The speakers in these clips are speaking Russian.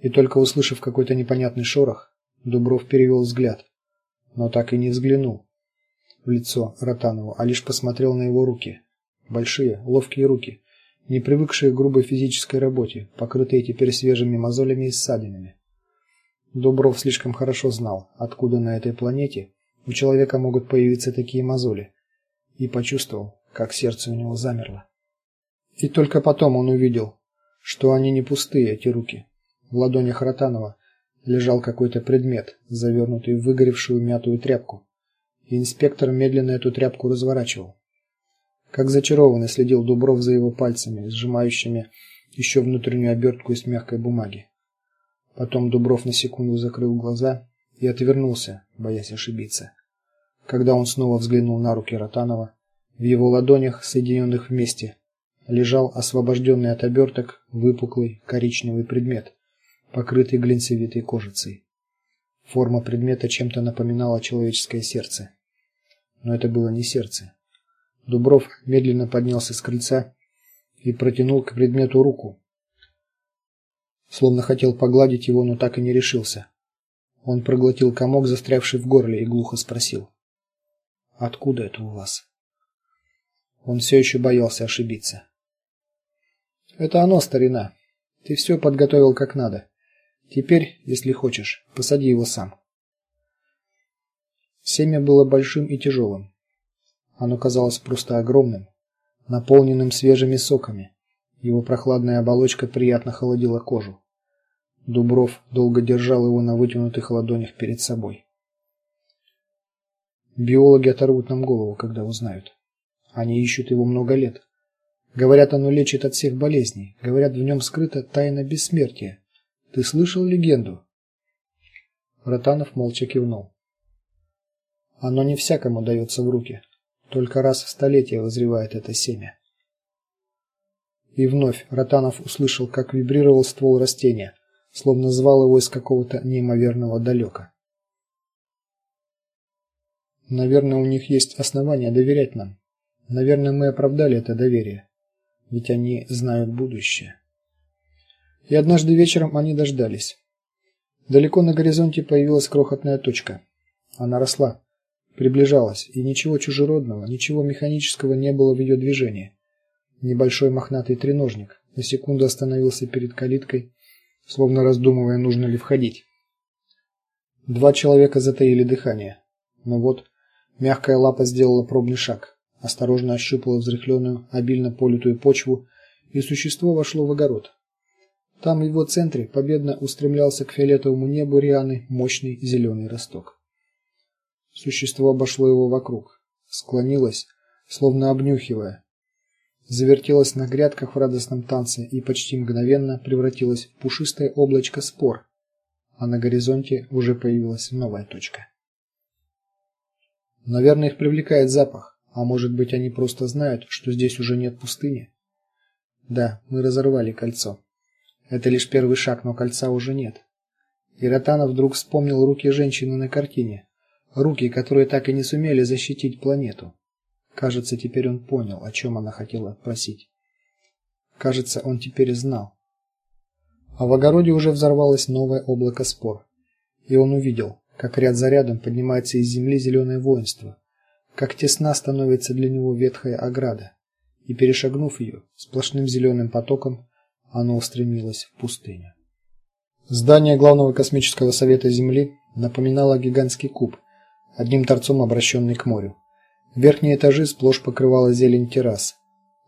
И только услышав какой-то непонятный шорох, Дубров перевел взгляд, но так и не взглянул в лицо Ротанову, а лишь посмотрел на его руки. Большие, ловкие руки, не привыкшие к грубой физической работе, покрытые теперь свежими мозолями и ссадинами. Дубров слишком хорошо знал, откуда на этой планете у человека могут появиться такие мозоли, и почувствовал, как сердце у него замерло. И только потом он увидел, что они не пустые эти руки. В ладонях Ротанова лежал какой-то предмет, завернутый в выгоревшую мятую тряпку. И инспектор медленно эту тряпку разворачивал. Как зачарованный следил Дубров за его пальцами, сжимающими еще внутреннюю обертку из мягкой бумаги. Потом Дубров на секунду закрыл глаза и отвернулся, боясь ошибиться. Когда он снова взглянул на руки Ротанова, в его ладонях, соединенных вместе, лежал освобожденный от оберток выпуклый коричневый предмет, покрытый глинцевитой кожицей. Форма предмета чем-то напоминала человеческое сердце. Но это было не сердце. Дубров медленно поднялся с крыльца и протянул к предмету руку, словно хотел погладить его, но так и не решился. Он проглотил комок, застрявший в горле, и глухо спросил: "Откуда это у вас?" Он все еще боялся ошибиться. "Это оно, старина. Ты все подготовил как надо. Теперь, если хочешь, посади его сам". Семя было большим и тяжелым. Оно казалось просто огромным, наполненным свежими соками. Его прохладная оболочка приятно холодила кожу. Дубров долго держал его на вытянутых ладонях перед собой. Биологи оторвут нам голову, когда узнают. Они ищут его много лет. Говорят, оно лечит от всех болезней. Говорят, в нем скрыта тайна бессмертия. Ты слышал легенду? Ротанов молча кивнул. Оно не всякому дается в руки. Только раз в столетие вызревает это семя. И вновь Ротанов услышал, как вибрировал ствол растения, словно звал его из какого-то неимоверного далека. Наверное, у них есть основания доверять нам. Наверное, мы оправдали это доверие, ведь они знают будущее. И однажды вечером они дождались. Далеко на горизонте появилась крохотная точка. Она росла, приближалась, и ничего чужеродного, ничего механического не было в ее движении. Небольшой мохнатый треножник на секунду остановился перед калиткой, словно раздумывая, нужно ли входить. Два человека затаили дыхание. Но вот мягкая лапа сделала пробный шаг, осторожно ощупала взрыхленную, обильно политую почву, и существо вошло в огород. Там в его центре победно устремлялся к фиолетовому небу Рианы мощный зеленый росток. Существо обошло его вокруг, склонилось, словно обнюхивая, завертелась на грядках в радостном танце и почти мгновенно превратилась в пушистое облачко спор. А на горизонте уже появилась новая точка. Наверное, их привлекает запах, а может быть, они просто знают, что здесь уже нет пустыни. Да, мы разорвали кольцо. Это лишь первый шаг, но кольца уже нет. И вдруг вспомнил руки женщины на картине, руки, которые так и не сумели защитить планету. Кажется, теперь он понял, о чем она хотела просить. Кажется, он теперь знал. А в огороде уже взорвалось новое облако спор. И он увидел, как ряд за рядом поднимается из земли зеленое воинство, как тесна становится для него ветхая ограда, и перешагнув ее сплошным зеленым потоком, оно устремилось в пустыню. Здание главного космического совета Земли напоминало гигантский куб, одним торцом обращенный к морю. Верхние этажи сплошь покрывала зелень террас.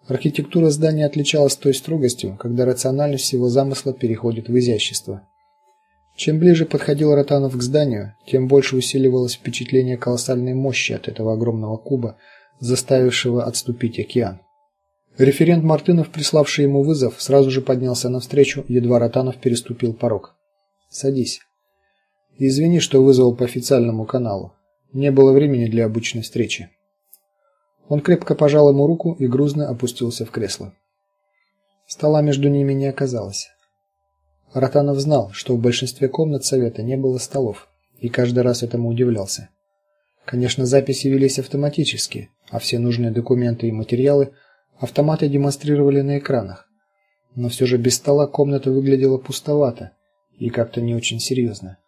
Архитектура здания отличалась той строгостью, когда рациональность его замысла переходит в изящество. Чем ближе подходил Ротанов к зданию, тем больше усиливалось впечатление колоссальной мощи от этого огромного куба, заставившего отступить океан. Референт Мартынов, приславший ему вызов, сразу же поднялся навстречу, едва Ротанов переступил порог. "Садись. Извини, что вызвал по официальному каналу. Не было времени для обычной встречи". Он крепко пожал ему руку и грузно опустился в кресло. Стола между ними не оказалось. Ротанов знал, что в большинстве комнат совета не было столов, и каждый раз этому удивлялся. Конечно, записи велись автоматически, а все нужные документы и материалы автоматы демонстрировали на экранах. Но все же без стола комната выглядела пустовато, и как-то не очень серьезно.